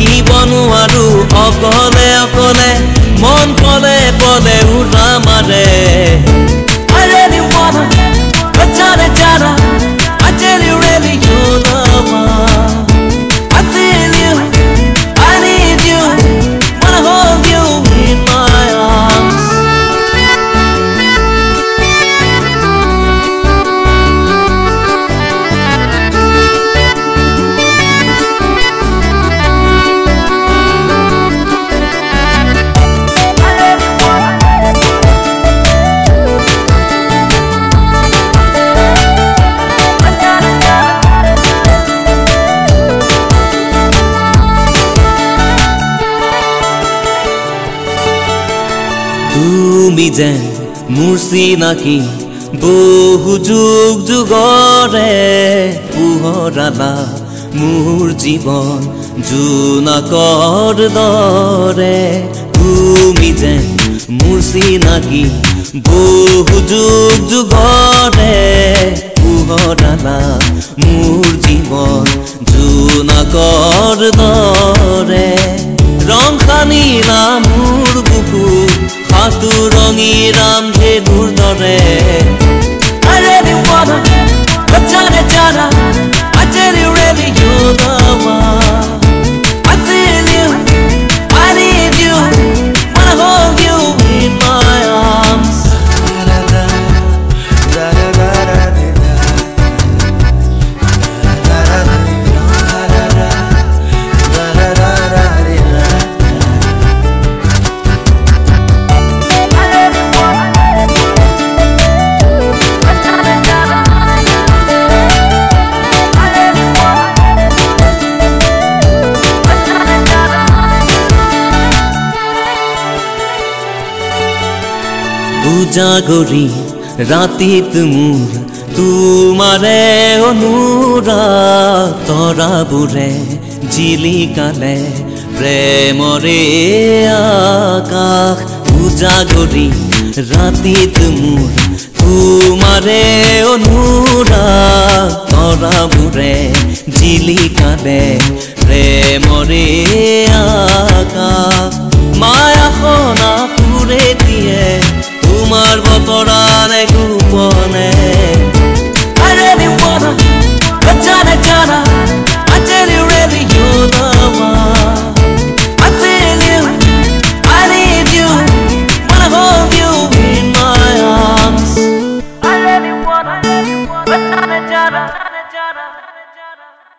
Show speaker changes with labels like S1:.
S1: থাকিব নোৱাৰো অকলে তুমি যেন মোৰ চিনাকি বহু যুগ যুগৰে পোহৰালা মোৰ জীৱন জোনাকৰ দৰে। তুমি যেন মোৰ চিনাকি বহু যুগ যুগৰে পোহৰালা মোৰ জীৱন জোনাকৰ দৰে। ৰং সানিলা মোৰ বুকু সাঁতুৰঙি ৰামধেনুৰ দৰে। উজাগৰি ৰাতিত মোৰ তোমাৰে অনুৰা তৰাবোৰে জিলিকালে প্ৰেমৰে আকাশ উজাগৰি ৰাতিত মোৰ তোমাৰে অনুৰা তৰাবোৰে জিলিকালে প্ৰেমৰে better.